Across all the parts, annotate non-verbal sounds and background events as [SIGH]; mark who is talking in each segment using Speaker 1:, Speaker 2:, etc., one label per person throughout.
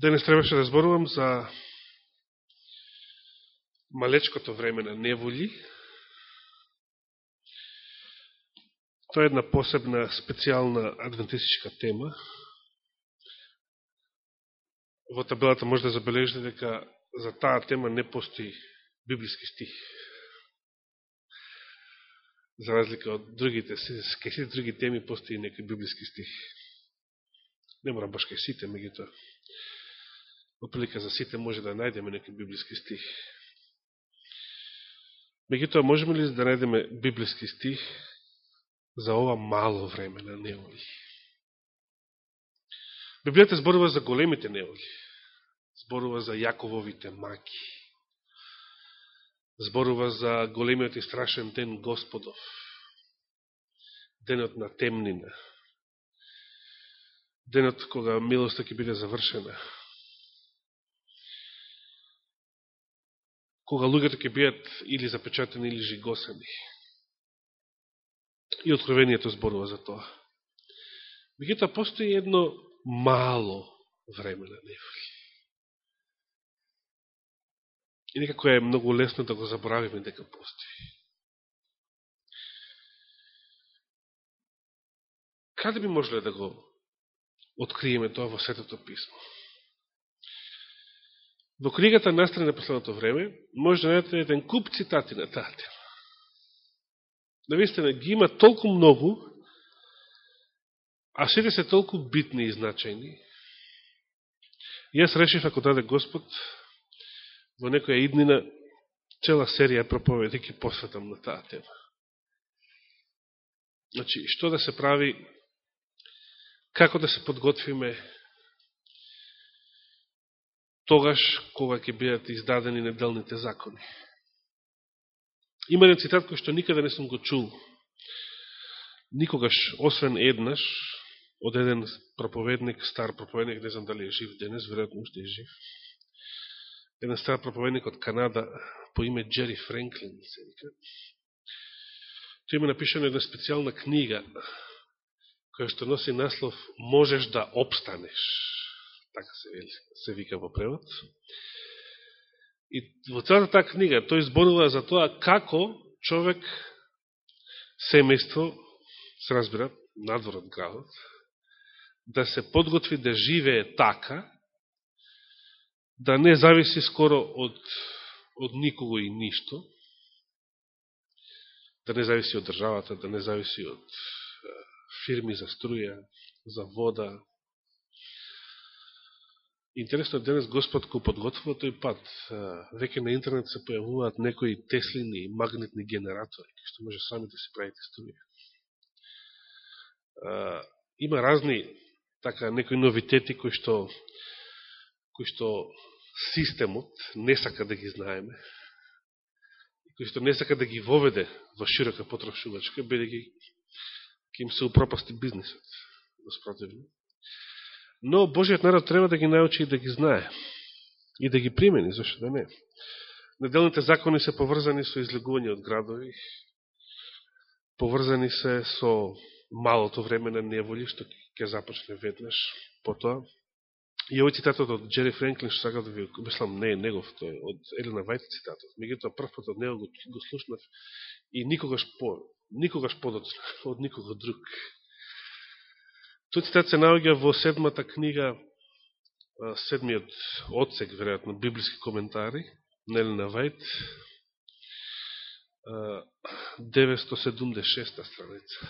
Speaker 1: Денес требаше да зборувам за малечкото време на неволи. Тоа е една посебна, специјална адвентистичка тема. Во табелата може да забележите дека за таа тема не постои библиски стих. За разлика од другите, кај сите други теми постои некој библиски стих. Не мора баш кај сите, меѓутоа. Оприлика за сите може да најдеме некој библиски стих. Меѓутоа, можеме ли да најдеме библиски стих за ова мало време на Неоли? Библијата зборува за големите Неоли, Зборува за Јакововите маки. Зборува за големиот и страшен ден Господов. Денот на темнина. Денот кога милоста ќе биде завршена кога луѓето ќе бидат или запечатени или жигосени. И откровението зборува за тоа. Мегуто постои едно мало време на неволи. И некако е многу лесно да го заборавиме дека постои. Каде би можеле да го откриеме тоа во Светото Писмо? Во книгата Настрани на последното време може да најдете еден куп цитати на таа тема. Навистина ги има толку многу, а сите се толку битни и значајни. Јас решив, ако даде Господ, во некоја иднина цела серија проповеди ќе посветам на таа тема. Значи, што да се прави, како да се подготвиме тогаш кога ќе бидат издадени неделните закони. Има еден цитат кој што никаде не сум го чул. Никогаш, освен еднаш, од еден проповедник, стар проповедник, не знам дали е жив денес, веројатно уште е жив. Еден стар проповедник од Канада по име Джери Френклин, се вика. Тој има напишено една специјална книга, која што носи наслов Можеш да обстанеш така се, се вика во превод. И во целата таа книга тој зборува за тоа како човек, семејство, се разбира, надвор од градот, да се подготви да живее така, да не зависи скоро од, од никого и ништо, да не зависи од државата, да не зависи од фирми за струја, за вода, Интересно, денес Господ го подготвува тој пат. Веќе на интернет се појавуваат некои теслини и магнетни генератори, што може сами да се правите студија. Има разни така некои новитети кои што кои што системот не сака да ги знаеме, кои што не сака да ги воведе во широка потрошувачка, бидеќи ќе им се упропасти бизнисот, воспротивно. Но Божиот народ треба да ги научи и да ги знае. И да ги примени, зашто да не. Неделните закони се поврзани со излегување од градови, поврзани се со малото време на неволи, што ќе започне веднаш потоа. И овој цитатот од Джери Френклин, што сакав да ви обислам, не е негов, тој од Елена Вајт цитатот. Мегутоа првпот од него го, го слушнав и никогаш по, никогаш подоцна [LAUGHS] од никога друг Тој цитат се наоѓа во седмата книга, седмиот одсек, веројатно, библиски коментари, Нелена Вајт, 976 страница.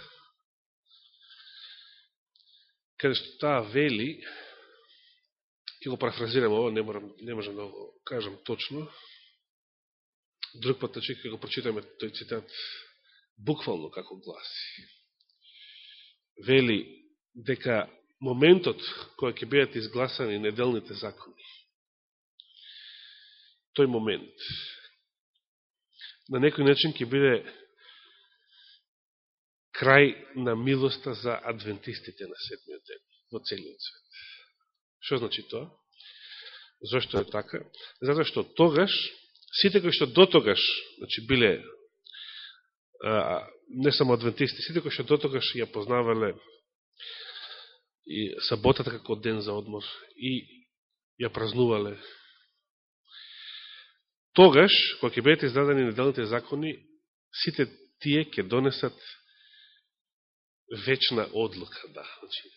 Speaker 1: Каде што таа вели, ќе го парафразирам ово, не, морам, не можам да го кажам точно, друг пат, да значи, ќе го прочитаме тој цитат буквално како гласи. Вели, дека моментот кој ќе бидат изгласани неделните закони, тој момент, на некој начин ќе биде крај на милоста за адвентистите на седмиот ден во целиот свет. Што значи тоа? Зошто е така? Затоа што тогаш, сите кои што до тогаш, значи биле а, не само адвентисти, сите кои што до тогаш ја познавале и саботата како ден за одмор и ја празнувале. Тогаш, кога ќе бидат издадени неделните закони, сите тие ќе донесат вечна одлука. Да. Значи,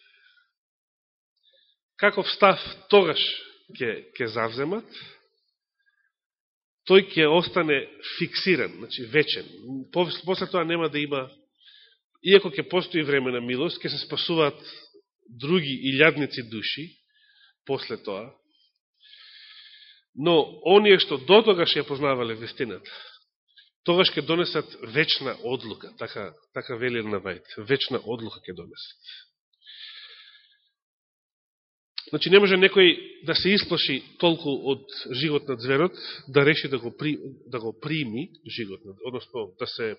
Speaker 1: каков став тогаш ќе, ќе завземат, тој ќе остане фиксиран, значи вечен. После тоа нема да има, иако ќе постои време на милост, ќе се спасуваат други илјадници души после тоа, но оние што до тогаш ја познавале вестината, тогаш ќе донесат вечна одлука, така, така вели на Вајд, вечна одлука ќе донесат. Значи не може некој да се исплаши толку од живот на зверот, да реши да го, при, да го прими живот, односно да се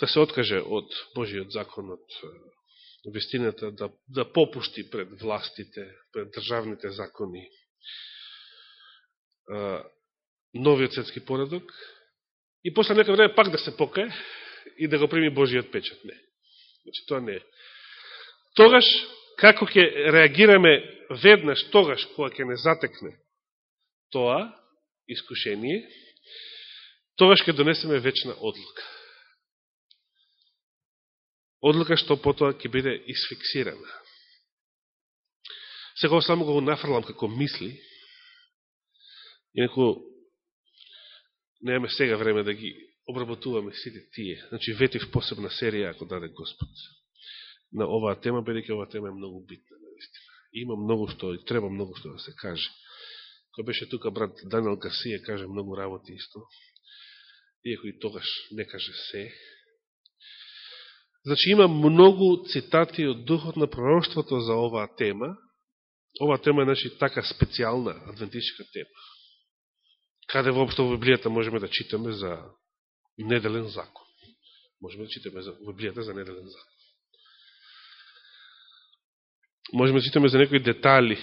Speaker 1: да се откаже од Божиот закон, од вестината, да, да попушти пред властите, пред државните закони, новиот светски поредок, и после некој време пак да се покае и да го прими Божиот печат. Не. Значи, тоа не е. Тогаш, како ќе реагираме веднаш, тогаш, кога ќе не затекне тоа искушение, тогаш ќе донесеме вечна одлука. Одлука што потоа ќе биде исфиксирана. Сега само го нафрлам како мисли, инако немаме сега време да ги обработуваме сите тие. Значи, ветив посебна серија, ако даде Господ, на оваа тема, бидеќи оваа тема е многу битна, наистина. Има многу што, и треба многу што да се каже. Кој беше тука брат Даниел Гасија, каже многу работи исто, иако и тогаш не каже се. Значи, има многу цитати од Духот на пророќството за оваа тема. Оваа тема е, значи, така специјална адвентистичка тема каде воопшто во Библијата можеме да читаме за неделен закон. Можеме да читаме за Библијата за неделен закон. Можеме да читаме за некои детали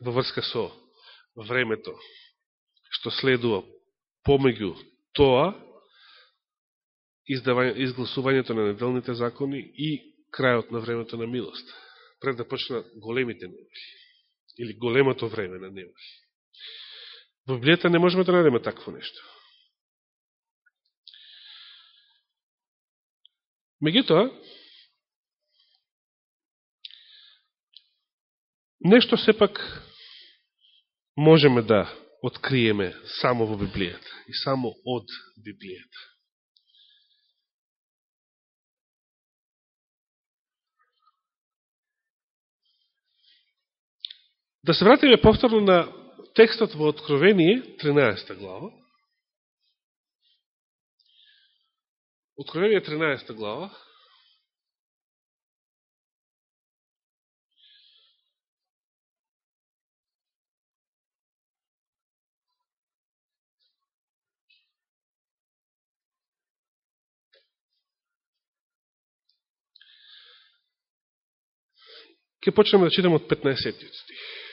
Speaker 1: во врска со времето што следува помеѓу тоа изгласувањето на неделните закони и крајот на времето на милост, пред да почна големите неволи, или големото време на неволи. Во Библијата не можеме да најдеме такво нешто. Меѓутоа, нешто сепак можеме да откриеме само во Библијата и само од Библијата. Да се вратиме повторно на текстот во Откровение, 13 глава, Откровение 13 глава, Ке почнеме да читаме од 15 стих.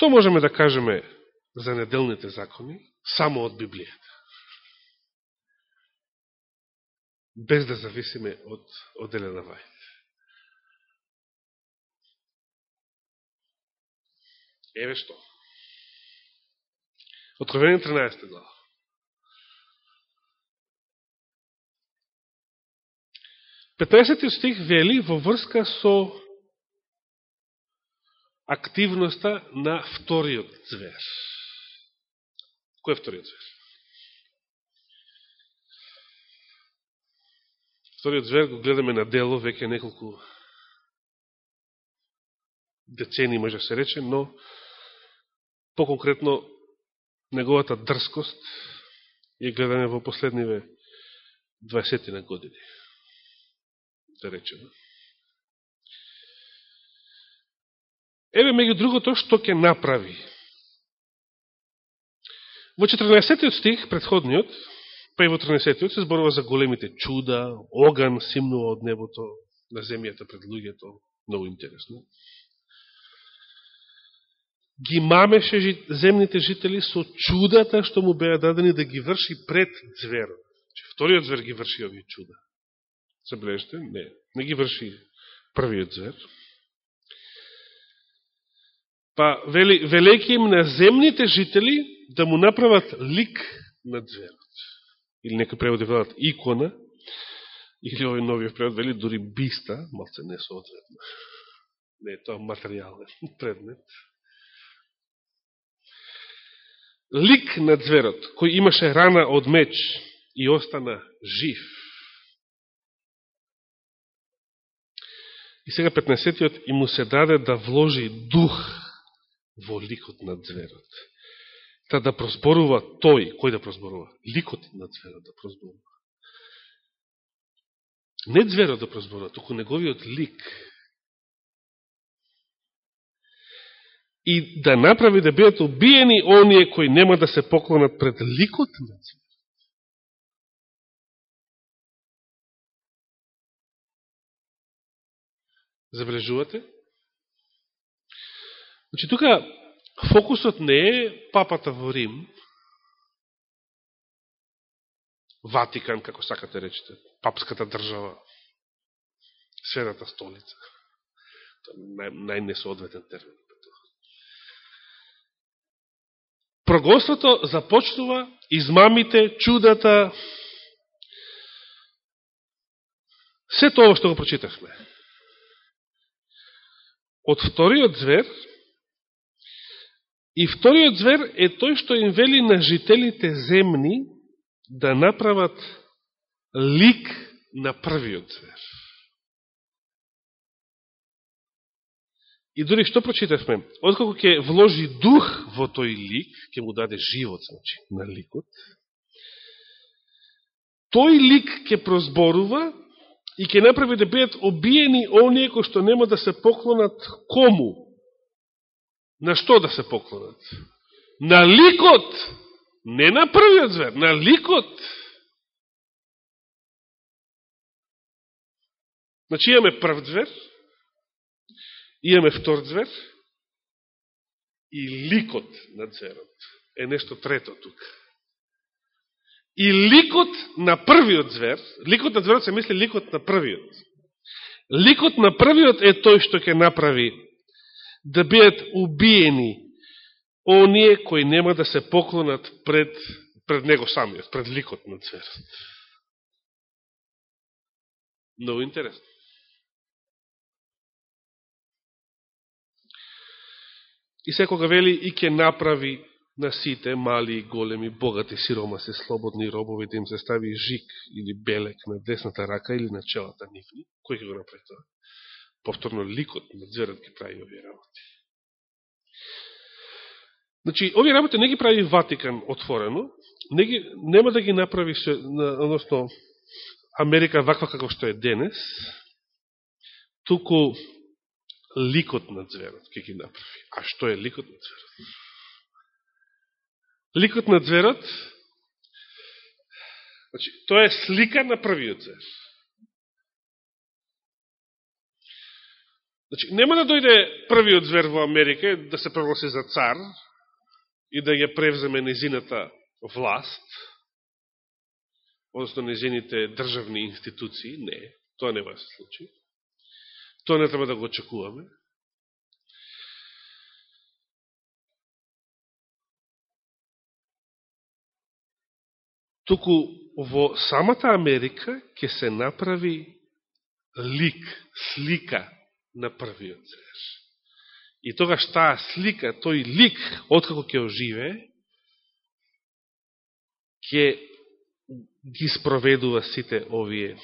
Speaker 1: Што можеме да кажеме за неделните закони само од Библијата? Без да зависиме од, отделена Еве што. Откровение 13 глава. Петесети стих вели во врска со активноста на вториот звер. Кој е вториот звер? Вториот звер го гледаме на дело веќе неколку децени, може да се рече, но по-конкретно неговата дрскост ја гледаме во последниве 20 на години, да речеме. Еве меѓу другото што ќе направи. Во 14 стих, предходниот, па и во 13 се зборува за големите чуда, оган симнува од небото на земјата пред луѓето, многу интересно. Ги мамеше земните жители со чудата што му беа дадени да ги врши пред зверот. Че вториот звер ги врши овие чуда. Забележите? Не. Не ги врши првиот звер, па вели, велеки им на земните жители да му направат лик на зверот. Или некој преводи велат икона, или овој новиот превод вели дури биста, малце не соодветно. Не е тоа материјален [LAUGHS] предмет. Лик на зверот, кој имаше рана од меч и остана жив. И сега 15-тиот и му се даде да вложи дух во ликот на зверот. Та да прозборува тој, кој да прозборува? Ликот на зверот да прозборува. Не зверот да прозборува, току неговиот лик. И да направи да бидат убиени оние кои нема да се поклонат пред ликот на зверот. Забележувате? Значи, тука фокусот не е папата во Рим, Ватикан, како сакате речете, папската држава, светата столица. Нај, најнесоодветен термин. Прогоството започнува измамите, чудата, се тоа што го прочитавме. Од вториот звер, и вториот звер е тој што им вели на жителите земни да направат лик на првиот звер. И дори што прочитавме? Откако ќе вложи дух во тој лик, ќе му даде живот, значи, на ликот, тој лик ќе прозборува и ќе направи да бидат обиени оние кои што нема да се поклонат кому? На што да се поклонат? На ликот! Не на првиот звер, на ликот! Значи имаме прв звер, имаме втор звер и ликот на зверот е нешто трето тука. И ликот на првиот звер, ликот на зверот се мисли ликот на првиот. Ликот на првиот е тој што ќе направи да бидат убиени оние кои нема да се поклонат пред, пред него самиот, пред ликот на зверот. Много интересно. И секога вели и ќе направи на сите, мали и големи, богати, сиромаси, слободни робови, да им се стави жик или белек на десната рака или на челата нивни. Кој ќе го направи тоа? Повторно ликот на дзверот ги прави овие работи. Значи, овие работи не ги прави Ватикан отворено, не ги, нема да ги направи, односно, Америка ваква како што е денес, туку ликот на зверот ќе ги направи. А што е ликот на зверот? Ликот на зверот, значи, тоа е слика на првиот звер. Значи, нема да дојде првиот звер во Америка да се прогласи за цар и да ја превземе незината власт, односно незините државни институции. Не, тоа не се случи. Тоа не треба да го очекуваме. Туку во самата Америка ќе се направи лик, слика на првиот цар. И тогаш таа слика, тој лик, откако ќе оживе, ќе ги спроведува сите овие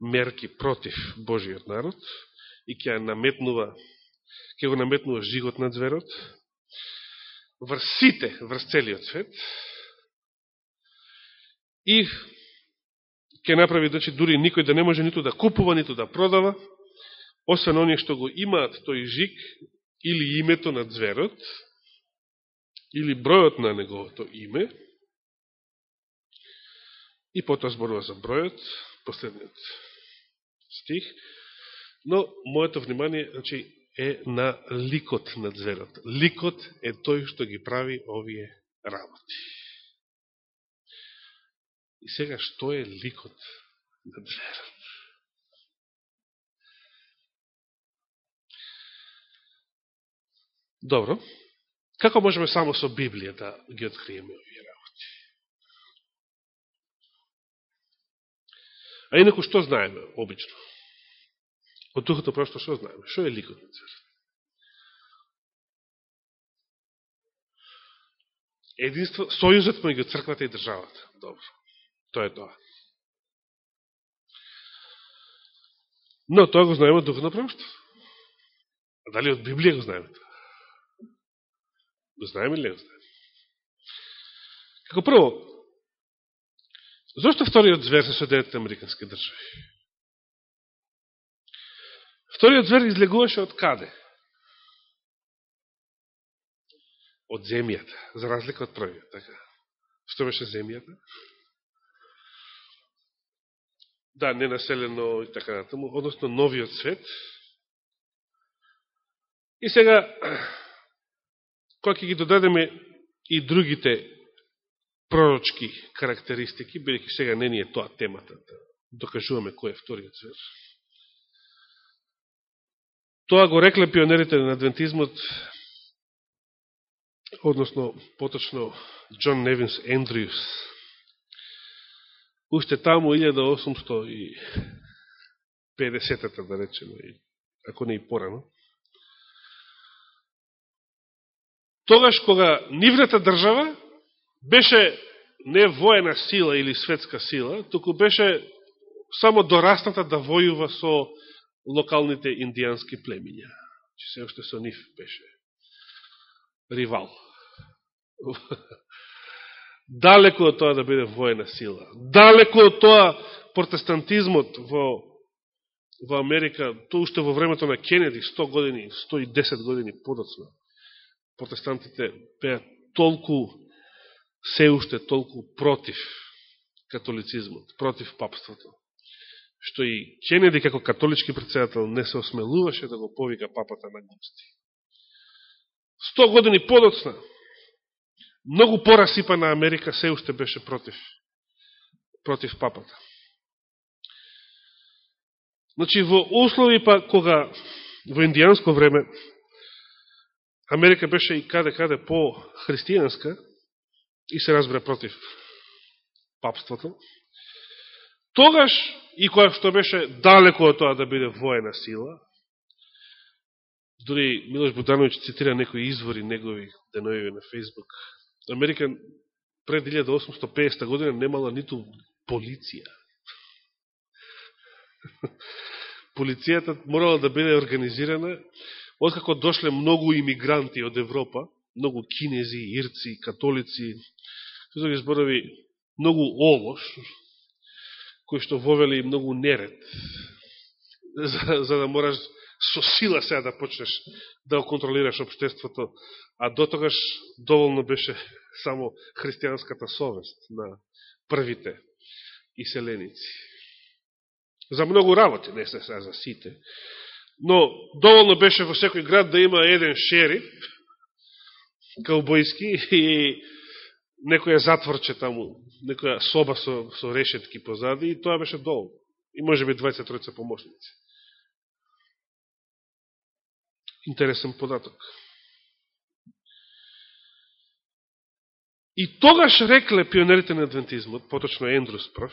Speaker 1: мерки против Божиот народ и ќе наметнува ќе го наметнува жигот на зверот врз сите, врз целиот свет и ќе направи, значи, дури никој да не може ниту да купува, ниту да продава, освен оние што го имаат тој жик, или името на зверот, или бројот на неговото име, и потоа зборува за бројот, последниот стих, но моето внимание значи, е на ликот на зверот. Ликот е тој што ги прави овие работи. И сега, што е ликот на зверот? Добро. Како можеме само со Библија да ги откриеме овие работи? А инако што знаеме обично? Од духото просто што знаеме? Што е ликот на црква? Единство, сојузот меѓу црквата и државата. Добро. Тоа е тоа. Но тоа го знаеме од духот на просто. А дали од Библија го знаеме тоа? Го знаеме или не го знаеме? Како прво, зашто вториот звер се Соединетите Американски држави? Вториот звер излегуваше од каде? Од земјата, за разлика од првиот, така. Што беше земјата? Да, ненаселено и така натаму, односно новиот свет. И сега, кога ќе ги додадеме и другите пророчки карактеристики, бидеќи сега не ни е тоа темата, да докажуваме кој е вториот звер. Тоа го рекле пионерите на адвентизмот, односно, поточно, Джон Невинс Ендрюс. Уште таму 1850-та, да речеме, ако не и порано. Тогаш кога нивната држава беше не воена сила или светска сила, туку беше само дорасната да војува со локалните индијански племиња. Че се още со нив беше ривал. [LAUGHS] Далеко од тоа да биде воена сила. Далеко од тоа протестантизмот во, во Америка, тоа уште во времето на Кенеди, 100 години, 110 години подоцна протестантите беа толку, се уште толку против католицизмот, против папството, што и Кенеди како католички председател не се осмелуваше да го повика папата на гости. Сто години подоцна, многу порасипана Америка се уште беше против, против папата. Значи, во услови па, кога во индијанско време Америка беше и каде-каде по-христијанска и се разбре против папството, тогаш, и која што беше далеко од тоа да биде воена сила, дори Милош Буданович цитира некои извори негови денови на Фейсбук, Америка пред 1850 година немала ниту полиција. [LAUGHS] Полицијата морала да биде организирана откако дошле многу имигранти од Европа, многу кинези, ирци, католици, со други зборови, многу олош, кои што вовели многу неред, за, за да мораш со сила сега да почнеш да го контролираш обштеството, а дотогаш доволно беше само христијанската совест на првите иселеници. За многу работи, не се сега за сите, Но доволно беше во секој град да има еден шериф, каубојски, [LAUGHS] и некоја затворче таму, некоја соба со, со решетки позади, и тоа беше доволно. И може би 23 помощници. Интересен податок. И тогаш рекле пионерите на адвентизмот, поточно Ендрус прв,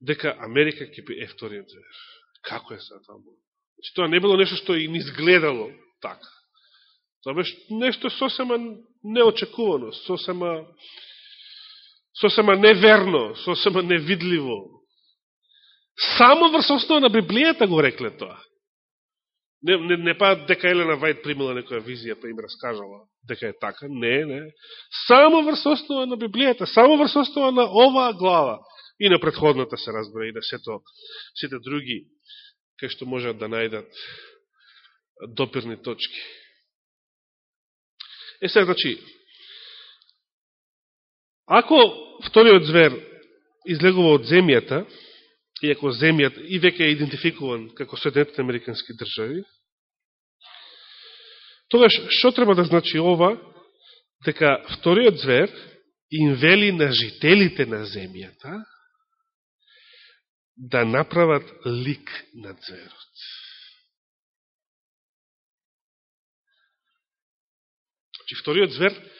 Speaker 1: дека Америка ќе би вториот звер. Како е сега тоа? Значи, тоа не било нешто што им изгледало така. Тоа беше нешто сосема неочекувано, сосема, сосема неверно, сосема невидливо. Само врз основа на Библијата го рекле тоа. Не, не, не па дека Елена Вајд примила некоја визија па им раскажала дека е така. Не, не. Само врз основа на Библијата, само врз основа на оваа глава. И на предходната се разбира, и на сето, сите други кај што можат да најдат допирни точки. Е сега, значи, ако вториот звер излегува од земјата, и ако земјата и веќе е идентификуван како Соединетите Американски држави, тогаш што треба да значи ова, дека вториот звер им вели на жителите на земјата, да направат лик на зверот. Че значи, вториот звер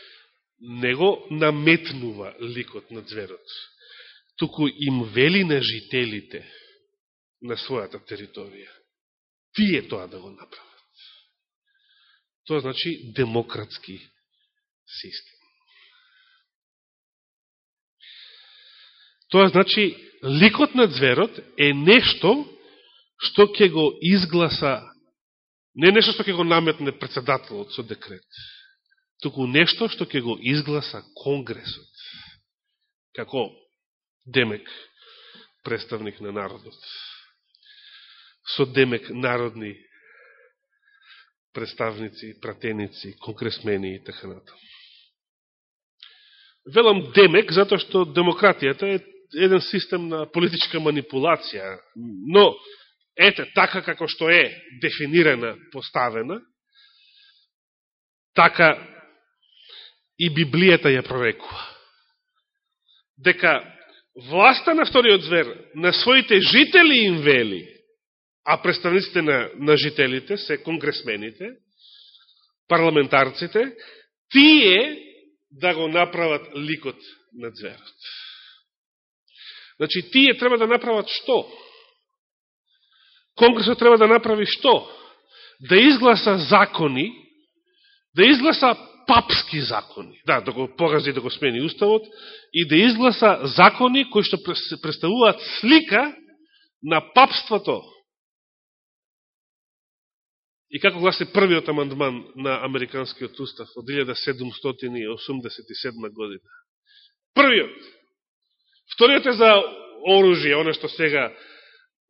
Speaker 1: не го наметнува ликот на зверот, туку им вели на жителите на својата територија. Тие тоа да го направат. Тоа значи демократски систем. Тоа значи ликот на зверот е нешто што ќе го изгласа, не нешто што ќе го наметне председателот со декрет, туку нешто што ќе го изгласа Конгресот, како демек представник на народот, со демек народни представници, пратеници, конгресмени и така натаму. Велам демек, затоа што демократијата е еден систем на политичка манипулација, но ете, така како што е дефинирана, поставена, така и Библијата ја прорекува. Дека власта на вториот звер на своите жители им вели, а представниците на, на жителите се конгресмените, парламентарците, тие да го направат ликот на зверот. Значи, тие треба да направат што? Конгресот треба да направи што? Да изгласа закони, да изгласа папски закони, да, да го порази, да го смени уставот, и да изгласа закони кои што представуваат слика на папството. И како гласи првиот амандман на Американскиот устав од 1787 година. Првиот. Вториот е за оружие, оно што сега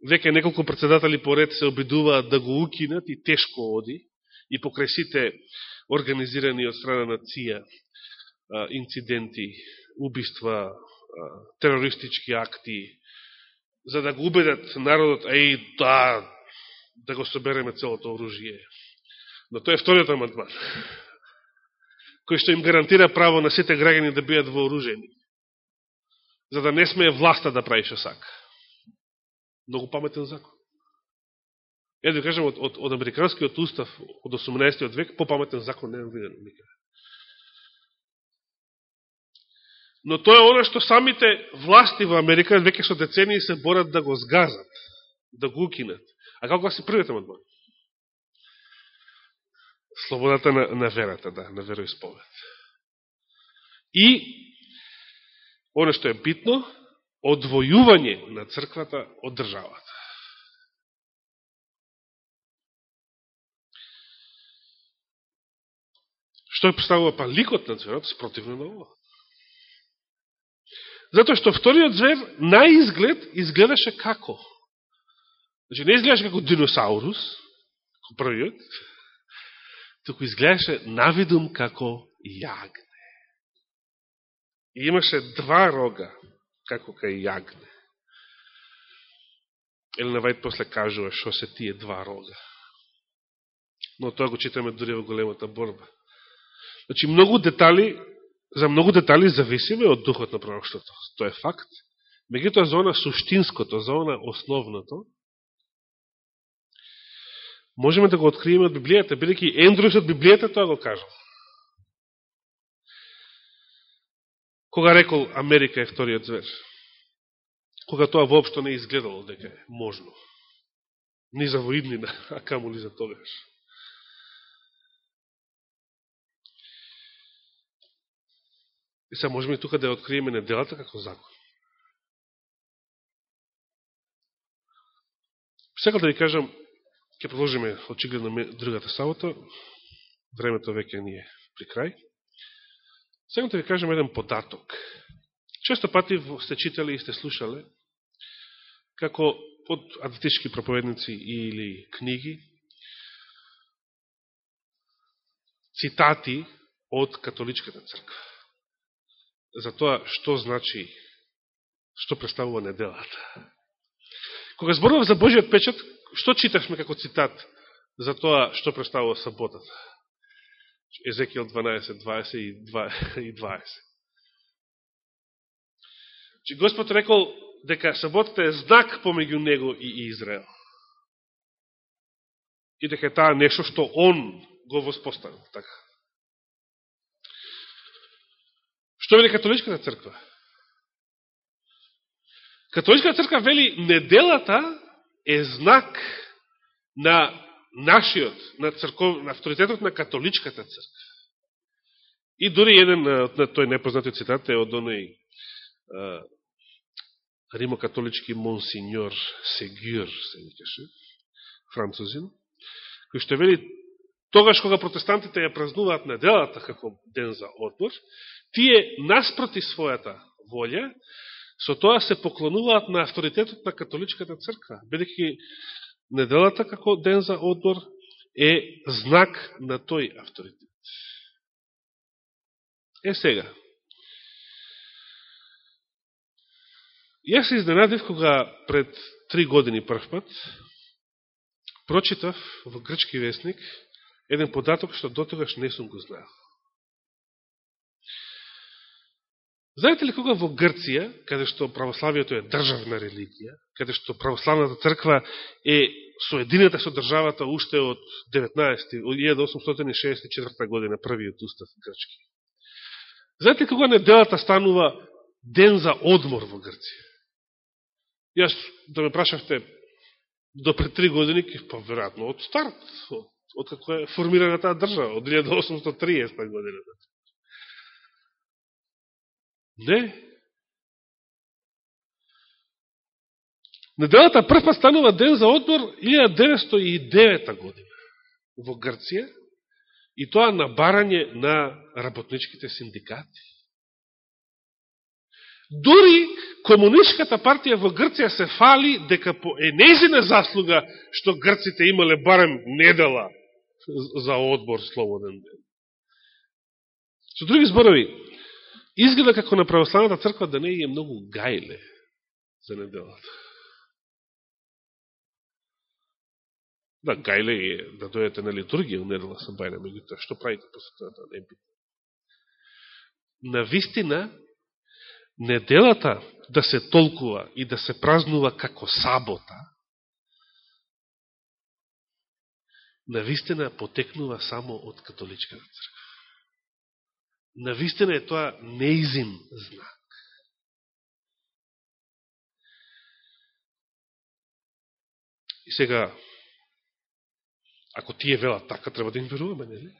Speaker 1: веќе неколку председатели поред се обидуваат да го укинат и тешко оди, и покрај сите организирани од страна на ЦИА инциденти, убиства, терористички акти, за да го убедат народот, еј, да, да го собереме целото оружие. Но тоа е вториот амандман, [LAUGHS] кој што им гарантира право на сите граѓани да бидат вооружени, за да не смее власта да прави шо сака. Многу паметен закон. Е, да кажем, од, од, од Американскиот устав од 18. век, попаметен закон не е виден никаде. Но тоа е оно што самите власти во Америка веќе со децении се борат да го сгазат, да го укинат. А како се првите амандман? Слободата на, на верата, да, на вероисповед. И, оно што е битно, одвојување на црквата од државата. Што е представува па ликот на зверот спротивно на ова? Затоа што вториот звер на изглед изгледаше како? Значи не изгледаше како диносаурус, како првиот, туку изгледаше навидум како јаг. И имаше два рога, како кај јагне. Елена Вајд после кажува што се тие два рога. Но тоа го читаме дури во големата борба. Значи, многу детали, за многу детали зависиме од духот на пророкството. Тоа е факт. Меѓутоа, за она суштинското, за она основното, можеме да го откриеме од Библијата, бидеќи Ендрус од Библијата тоа го кажал. Кога рекол Америка е вториот звер? Кога тоа воопшто не изгледало дека е можно. Ни за воиднина, [LAUGHS] а камо ли за тогаш. И сега можеме тука да ја откриеме неделата како закон. Сега да ви кажам, ќе продолжиме очигледно другата сабота, времето веќе ни е при крај. Сега да ви кажам еден податок. Често пати сте читали и сте слушале како од адвентички проповедници или книги цитати од католичката црква за тоа што значи, што представува неделата. Кога зборував за Божиот печат, што читавме како цитат за тоа што представува саботата? Езекијал 12, 20 и 20. Че значи, Господ рекол дека саботата е знак помеѓу него и Израел. И дека таа нешто што он го воспоставил. Така. Што вели католичката црква? Католичката црква вели неделата е знак на нашиот, на, црков, на авторитетот на католичката црква. И дори еден од тој непознатиот цитат е од оној римокатолички монсиньор Сегюр, се викаше, французин, кој што вели, тогаш кога протестантите ја празнуваат неделата како ден за одмор, тие наспроти својата волја, со тоа се поклонуваат на авторитетот на католичката црква, бидеќи неделата како ден за одмор е знак на тој авторитет. Е сега, Јас се изненадив кога пред три години прв пат прочитав во грчки вестник еден податок што дотогаш не сум го знаел. Знаете ли кога во Грција, каде што православието е државна религија, каде што православната црква е соединета со државата уште од 19. 1864 година, првиот устав грчки. Знаете ли кога неделата станува ден за одмор во Грција? Јас, да ме прашавте, до пред три години, па веројатно од старт, од, од како е формирана таа држава, од 1830 година. Значи. Не. Неделата прва станува ден за одмор 1909 година во Грција и тоа на барање на работничките синдикати. Дури комунистската партија во Грција се фали дека по енезина заслуга што грците имале барем недела за одбор слободен ден. Со други зборови, изгледа како на православната црква да не е многу гајле за неделата. Да, гајле е да дојдете на литургија у недела со бајна, меѓутоа, што правите после тоа, да не бите? На вистина, неделата да се толкува и да се празнува како сабота, на вистина потекнува само од католичката црква. Навистина е тоа неизин знак. И сега, ако тие велат така, треба да им веруваме, нели?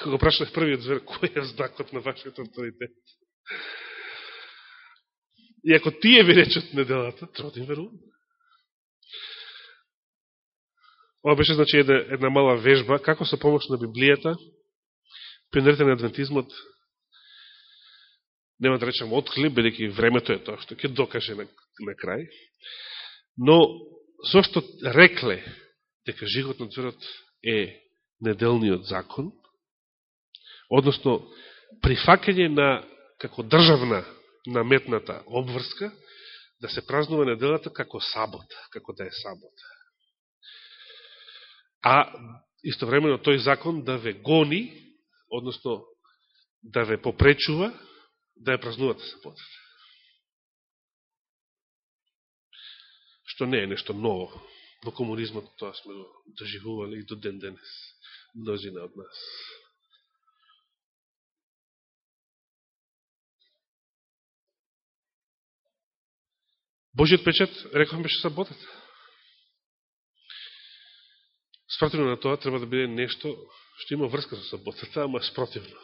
Speaker 1: Ако го прашнах првиот звер, кој е знакот на вашиот авторитет? И ако тие ви речат неделата, треба да им верувам. Ова беше значи една, една мала вежба, како се помош на Библијата, пионерите на адвентизмот, нема да речем откли, бидеќи времето е тоа што ќе докаже на, на крај, но зашто рекле дека жигот на зверот е неделниот закон, односно прифакање на како државна наметната обврска да се празнува неделата како сабота, како да е сабота. А истовремено тој закон да ве гони, односно да ве попречува да ја празнувате саботата. Што не е нешто ново. Во комунизмот тоа сме го доживували и до ден денес. Мнозина од нас. Божиот печат, рекохме, беше саботата. Спротивно на тоа треба да биде нешто што има врска со саботата, ама спротивно.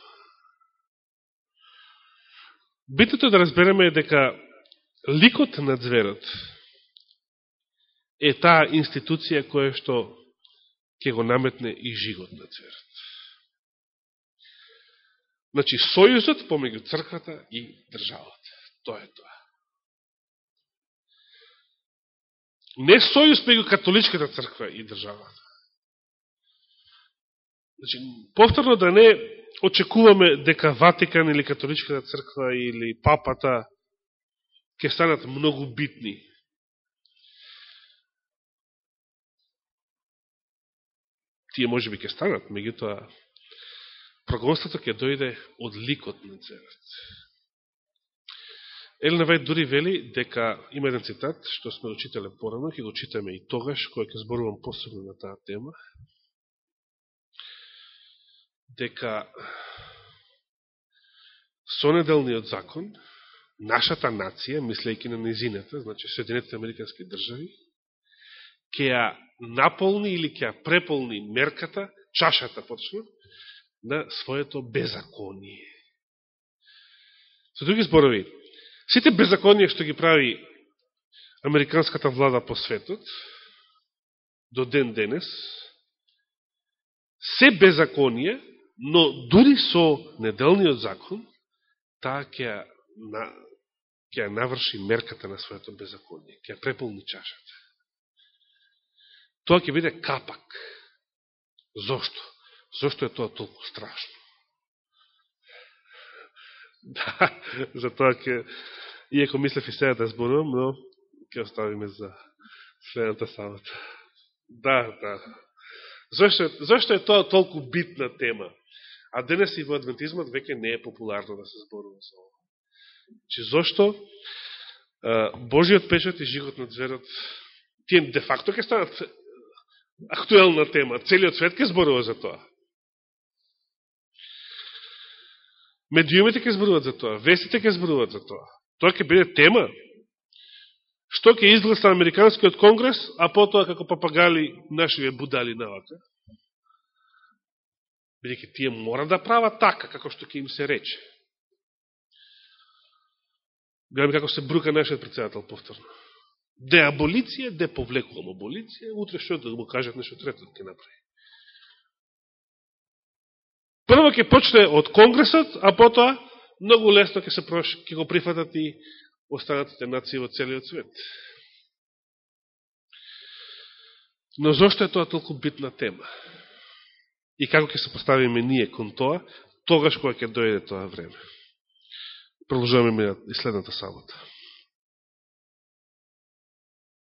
Speaker 1: Битното да разбереме дека ликот на зверот е таа институција која што ќе го наметне и жигот на зверот. Значи, сојузот помеѓу црквата и државата. Тоа е тоа. Не сојуз меѓу католичката црква и државата. Значи, повторно да не очекуваме дека Ватикан или католичката црква или папата ќе станат многу битни. Тие може би ќе станат, меѓутоа прогонството ќе дојде од ликот на церквата. Елена Вајд дури вели дека има еден цитат, што сме очитале порано, ќе го читаме и тогаш, кој ќе зборувам посебно на таа тема, дека со неделниот закон, нашата нација, мислејќи на низината, значи Соединетите Американски држави, ќе ја наполни или ќе ја преполни мерката, чашата почна, на своето беззаконие. Со други зборови, сите беззаконија што ги прави американската влада по светот, до ден денес, се беззаконие, но дури со неделниот закон, таа ќе на, ќе наврши мерката на своето беззаконие, ќе преполни чашата. Тоа ќе биде капак. Зошто? Зошто е тоа толку страшно? [LAUGHS] Да, за тоа ќе, иако мислев и сега да зборувам, но ќе оставиме за следната самата. Да, да. Зошто, зошто е тоа толку битна тема? А денес и во адвентизмот веќе не е популарно да се зборува за ова. Че зошто Божиот печат и живот на зверот тие де факто ќе станат актуелна тема. Целиот свет ќе зборува за тоа. Медиумите ќе зборуват за тоа. Вестите ќе зборуват за тоа. Тоа ќе биде тема. Што ќе изгласа Американскиот конгрес, а потоа како папагали нашиве будали навака. Бидеќи тие мора да прават така, како што ќе им се рече. Гледаме како се брука нашиот председател повторно. Де аболиција, де повлекувам аболиција, утре што да му кажат нешто трето да ќе направи. Прво ќе почне од Конгресот, а потоа многу лесно ќе се прош, ќе го прифатат и останатите нации во целиот свет. Но зошто е тоа толку битна тема? И како ќе се поставиме ние кон тоа, тогаш кога ќе дојде тоа време? Продолжуваме и следната сабота.